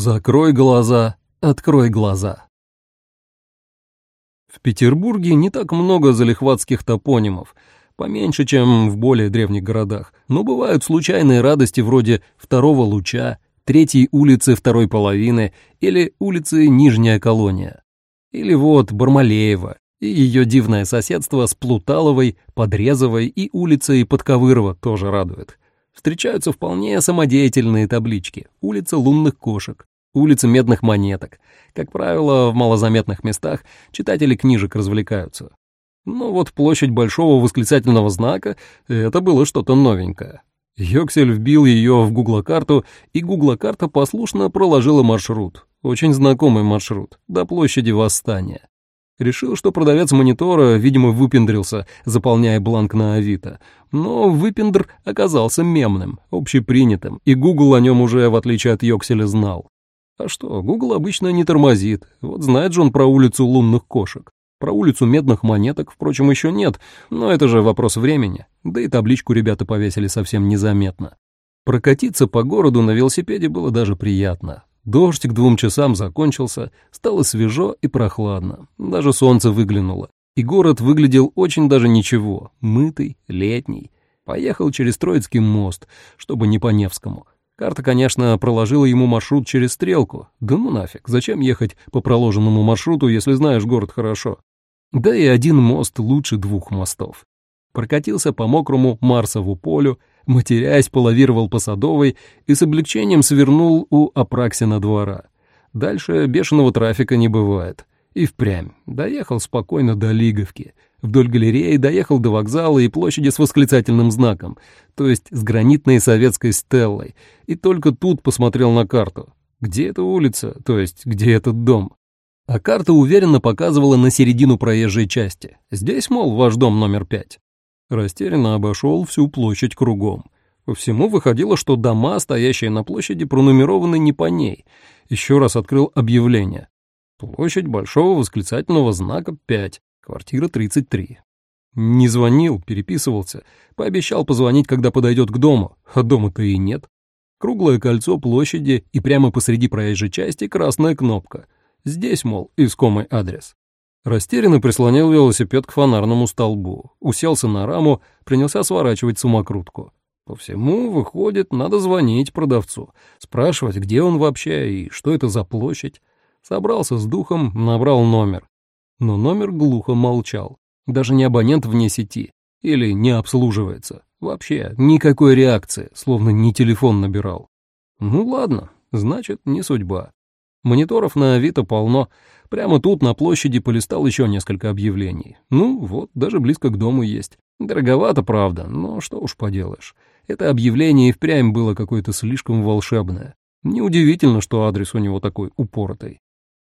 Закрой глаза, открой глаза. В Петербурге не так много залихватских топонимов, поменьше, чем в более древних городах, но бывают случайные радости вроде «второго луча», «третьей улицы второй половины» или «улицы Нижняя колония». Или вот Бармалеева и ее дивное соседство с Плуталовой, Подрезовой и улицей Подковырова тоже радует. Встречаются вполне самодеятельные таблички. Улица лунных кошек, улица медных монеток. Как правило, в малозаметных местах читатели книжек развлекаются. Но вот площадь большого восклицательного знака — это было что-то новенькое. Йоксель вбил ее в гуглокарту, и гуглокарта послушно проложила маршрут. Очень знакомый маршрут, до площади Восстания. Решил, что продавец монитора, видимо, выпендрился, заполняя бланк на Авито. Но выпендр оказался мемным, общепринятым, и Google о нем уже, в отличие от Йокселя, знал. А что, Google обычно не тормозит. Вот знает же он про улицу лунных кошек. Про улицу медных монеток, впрочем, еще нет, но это же вопрос времени. Да и табличку ребята повесили совсем незаметно. Прокатиться по городу на велосипеде было даже приятно. Дождь к двум часам закончился, стало свежо и прохладно, даже солнце выглянуло. И город выглядел очень даже ничего, мытый, летний. Поехал через Троицкий мост, чтобы не по Невскому. Карта, конечно, проложила ему маршрут через Стрелку. Да ну нафиг, зачем ехать по проложенному маршруту, если знаешь город хорошо? Да и один мост лучше двух мостов. Прокатился по мокрому Марсову полю, матерясь, половировал по Садовой и с облегчением свернул у Апраксина двора. Дальше бешеного трафика не бывает. И впрямь. Доехал спокойно до Лиговки. Вдоль галереи доехал до вокзала и площади с восклицательным знаком, то есть с гранитной советской стеллой, и только тут посмотрел на карту. Где эта улица, то есть где этот дом? А карта уверенно показывала на середину проезжей части. Здесь, мол, ваш дом номер пять. Растерянно обошел всю площадь кругом. По всему выходило, что дома, стоящие на площади, пронумерованы не по ней. Еще раз открыл объявление. Площадь большого восклицательного знака 5, квартира 33. Не звонил, переписывался, пообещал позвонить, когда подойдет к дому, а дома-то и нет. Круглое кольцо площади и прямо посреди проезжей части красная кнопка. Здесь, мол, искомый адрес. Растерянно прислонил велосипед к фонарному столбу, уселся на раму, принялся сворачивать самокрутку. По всему, выходит, надо звонить продавцу, спрашивать, где он вообще и что это за площадь. Собрался с духом, набрал номер. Но номер глухо молчал. Даже не абонент вне сети. Или не обслуживается. Вообще никакой реакции, словно не телефон набирал. Ну ладно, значит, не судьба. Мониторов на Авито полно, Прямо тут на площади полистал еще несколько объявлений. Ну, вот, даже близко к дому есть. Дороговато, правда, но что уж поделаешь. Это объявление и впрямь было какое-то слишком волшебное. Неудивительно, что адрес у него такой упоротый.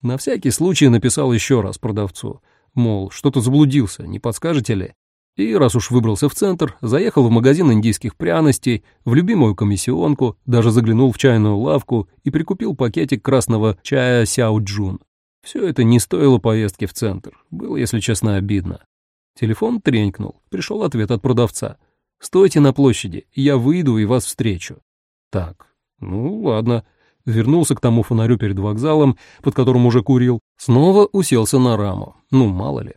На всякий случай написал еще раз продавцу. Мол, что-то заблудился, не подскажете ли? И раз уж выбрался в центр, заехал в магазин индийских пряностей, в любимую комиссионку, даже заглянул в чайную лавку и прикупил пакетик красного чая Сяо Джун. Все это не стоило поездки в центр. Было, если честно, обидно. Телефон тренькнул. Пришел ответ от продавца. «Стойте на площади, я выйду и вас встречу». Так, ну ладно. Вернулся к тому фонарю перед вокзалом, под которым уже курил. Снова уселся на раму. Ну, мало ли.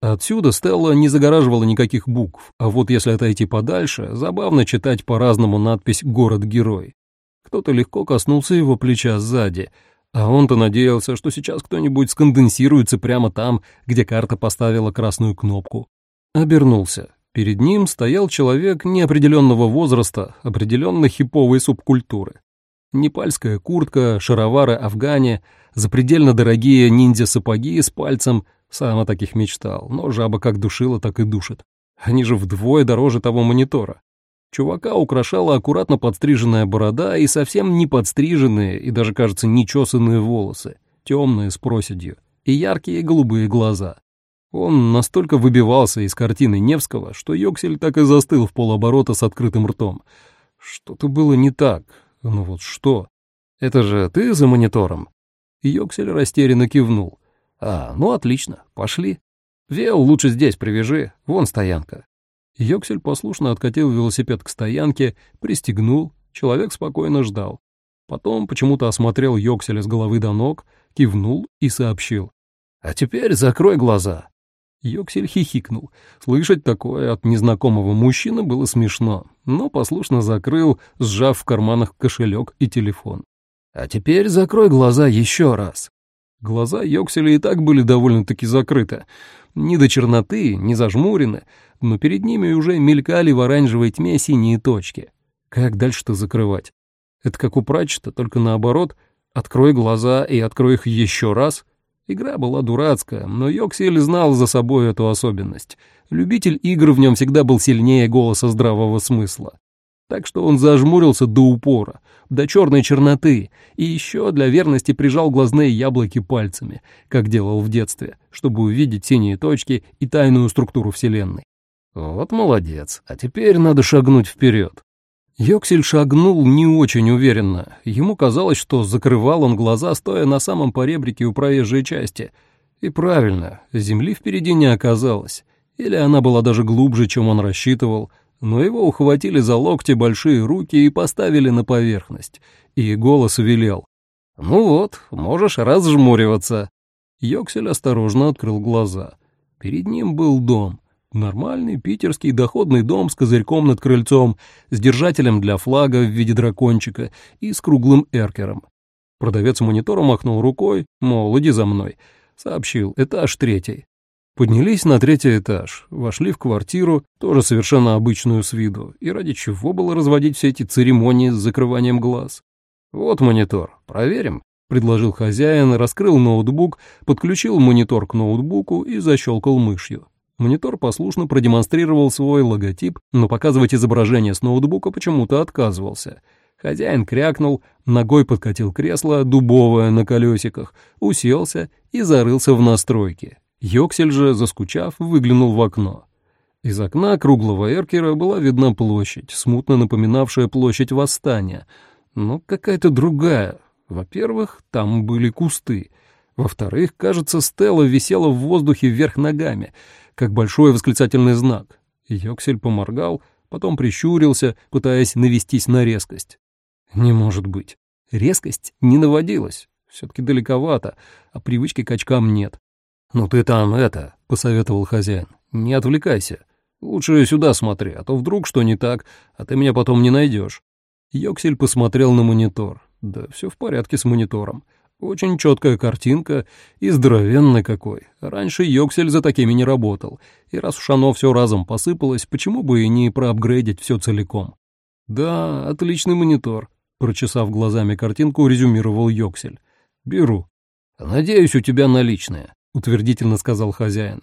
Отсюда Стелла не загораживала никаких букв, а вот если отойти подальше, забавно читать по-разному надпись «Город-герой». Кто-то легко коснулся его плеча сзади — а он-то надеялся, что сейчас кто-нибудь сконденсируется прямо там, где карта поставила красную кнопку. Обернулся. Перед ним стоял человек неопределенного возраста, определенно хиповой субкультуры. Непальская куртка, шаровары афгане, запредельно дорогие ниндзя-сапоги с пальцем. Сам о таких мечтал, но жаба как душила, так и душит. Они же вдвое дороже того монитора. Чувака украшала аккуратно подстриженная борода и совсем не подстриженные и даже, кажется, не чесанные волосы, темные с проседью, и яркие голубые глаза. Он настолько выбивался из картины Невского, что Йоксель так и застыл в полоборота с открытым ртом. Что-то было не так. Ну вот что? Это же ты за монитором? Йоксель растерянно кивнул. А, ну отлично, пошли. Вел лучше здесь привяжи, вон стоянка. Йоксель послушно откатил велосипед к стоянке, пристегнул, человек спокойно ждал. Потом почему-то осмотрел Йокселя с головы до ног, кивнул и сообщил. «А теперь закрой глаза». Йоксель хихикнул. Слышать такое от незнакомого мужчины было смешно, но послушно закрыл, сжав в карманах кошелек и телефон. «А теперь закрой глаза еще раз». Глаза Йокселя и так были довольно-таки закрыты. Ни до черноты, ни зажмурены, но перед ними уже мелькали в оранжевой тьме синие точки. Как дальше-то закрывать? Это как у прачета, только наоборот. Открой глаза и открой их еще раз — Игра была дурацкая, но Йоксель знал за собой эту особенность. Любитель игр в нем всегда был сильнее голоса здравого смысла. Так что он зажмурился до упора, до черной черноты, и еще для верности прижал глазные яблоки пальцами, как делал в детстве, чтобы увидеть синие точки и тайную структуру Вселенной. Вот молодец, а теперь надо шагнуть вперед. Йоксель шагнул не очень уверенно. Ему казалось, что закрывал он глаза, стоя на самом поребрике у проезжей части. И правильно, земли впереди не оказалось. Или она была даже глубже, чем он рассчитывал. Но его ухватили за локти большие руки и поставили на поверхность. И голос велел. «Ну вот, можешь разжмуриваться». Йоксель осторожно открыл глаза. Перед ним был дом. Нормальный питерский доходный дом с козырьком над крыльцом, с держателем для флага в виде дракончика и с круглым эркером. Продавец монитора махнул рукой, мол, иди за мной. Сообщил, этаж третий. Поднялись на третий этаж, вошли в квартиру, тоже совершенно обычную с виду, и ради чего было разводить все эти церемонии с закрыванием глаз. «Вот монитор, проверим», — предложил хозяин, раскрыл ноутбук, подключил монитор к ноутбуку и защелкал мышью. Монитор послушно продемонстрировал свой логотип, но показывать изображение с ноутбука почему-то отказывался. Хозяин крякнул, ногой подкатил кресло, дубовое на колесиках, уселся и зарылся в настройки. Йоксель же, заскучав, выглянул в окно. Из окна круглого эркера была видна площадь, смутно напоминавшая площадь Восстания, но какая-то другая. Во-первых, там были кусты. Во-вторых, кажется, Стелла висела в воздухе вверх ногами — как большой восклицательный знак. Йоксель поморгал, потом прищурился, пытаясь навестись на резкость. Не может быть. Резкость не наводилась. Все-таки далековато, а привычки к очкам нет. «Ну ты там это», — посоветовал хозяин, — «не отвлекайся. Лучше сюда смотри, а то вдруг что не так, а ты меня потом не найдешь». Йоксель посмотрел на монитор. Да все в порядке с монитором. Очень четкая картинка и здоровенный какой. Раньше Йоксель за такими не работал, и раз уж оно все разом посыпалось, почему бы и не проапгрейдить все целиком? Да, отличный монитор, прочесав глазами картинку, резюмировал Йоксель. Беру. Надеюсь, у тебя наличные, утвердительно сказал хозяин.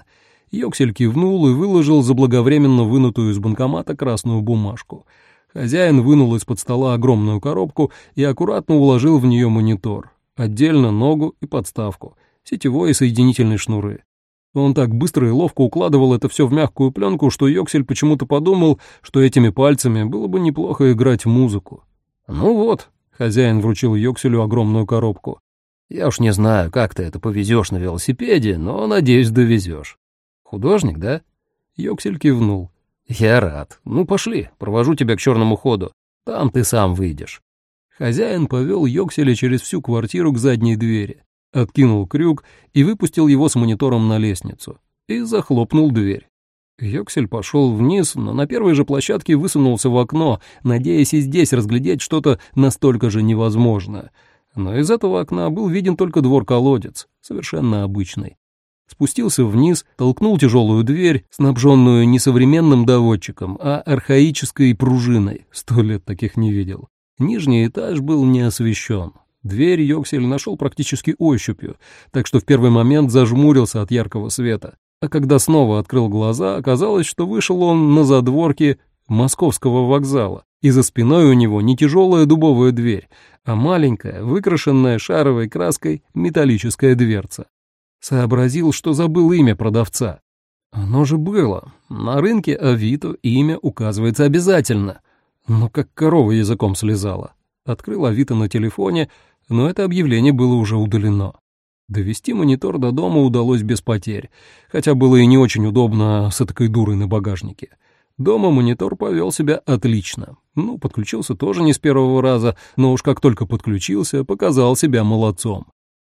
Йоксель кивнул и выложил заблаговременно вынутую из банкомата красную бумажку. Хозяин вынул из-под стола огромную коробку и аккуратно уложил в нее монитор. Отдельно ногу и подставку, сетевой и соединительные шнуры. Он так быстро и ловко укладывал это все в мягкую пленку, что Йоксель почему-то подумал, что этими пальцами было бы неплохо играть музыку. «Ну вот», — хозяин вручил Йокселю огромную коробку. «Я уж не знаю, как ты это повезешь на велосипеде, но, надеюсь, довезешь. Художник, да?» Йоксель кивнул. «Я рад. Ну, пошли, провожу тебя к черному ходу. Там ты сам выйдешь». Хозяин повел Йокселя через всю квартиру к задней двери, откинул крюк и выпустил его с монитором на лестницу. И захлопнул дверь. Йоксель пошел вниз, но на первой же площадке высунулся в окно, надеясь и здесь разглядеть что-то настолько же невозможное. Но из этого окна был виден только двор-колодец, совершенно обычный. Спустился вниз, толкнул тяжелую дверь, снабженную не современным доводчиком, а архаической пружиной. Сто лет таких не видел. Нижний этаж был не освещен. Дверь Йоксель нашел практически ощупью, так что в первый момент зажмурился от яркого света. А когда снова открыл глаза, оказалось, что вышел он на задворке московского вокзала, и за спиной у него не тяжелая дубовая дверь, а маленькая, выкрашенная шаровой краской металлическая дверца. Сообразил, что забыл имя продавца. Оно же было. На рынке Авито имя указывается обязательно — ну, как корова языком слезала. Открыл Авито на телефоне, но это объявление было уже удалено. Довести монитор до дома удалось без потерь, хотя было и не очень удобно с этой дурой на багажнике. Дома монитор повел себя отлично. Ну, подключился тоже не с первого раза, но уж как только подключился, показал себя молодцом.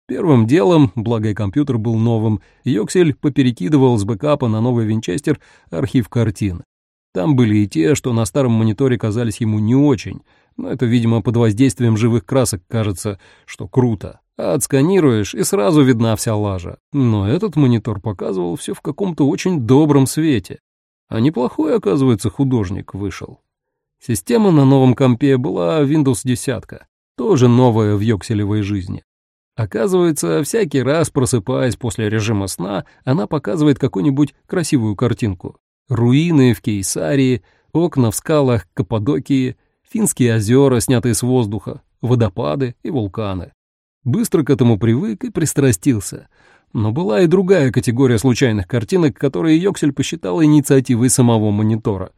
Первым делом, благо и компьютер был новым, Йоксель поперекидывал с бэкапа на новый винчестер архив картин. Там были и те, что на старом мониторе казались ему не очень, но это, видимо, под воздействием живых красок кажется, что круто. А отсканируешь, и сразу видна вся лажа. Но этот монитор показывал все в каком-то очень добром свете. А неплохой, оказывается, художник вышел. Система на новом компе была Windows 10, тоже новая в йокселевой жизни. Оказывается, всякий раз, просыпаясь после режима сна, она показывает какую-нибудь красивую картинку. Руины в Кейсарии, окна в скалах Каппадокии, финские озера, снятые с воздуха, водопады и вулканы. Быстро к этому привык и пристрастился. Но была и другая категория случайных картинок, которые Йоксель посчитал инициативой самого монитора.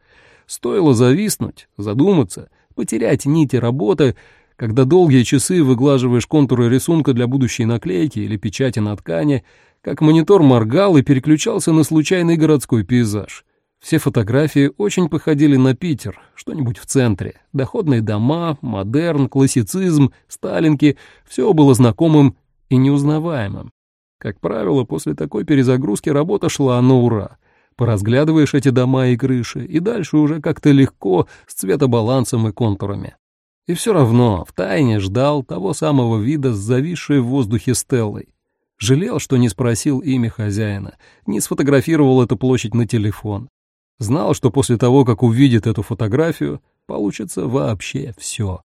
Стоило зависнуть, задуматься, потерять нити работы — когда долгие часы выглаживаешь контуры рисунка для будущей наклейки или печати на ткани, как монитор моргал и переключался на случайный городской пейзаж. Все фотографии очень походили на Питер, что-нибудь в центре. Доходные дома, модерн, классицизм, сталинки — все было знакомым и неузнаваемым. Как правило, после такой перезагрузки работа шла на ура. Поразглядываешь эти дома и крыши, и дальше уже как-то легко, с цветобалансом и контурами. И все равно втайне ждал того самого вида с зависшей в воздухе Стеллой. Жалел, что не спросил имя хозяина, не сфотографировал эту площадь на телефон. Знал, что после того, как увидит эту фотографию, получится вообще все.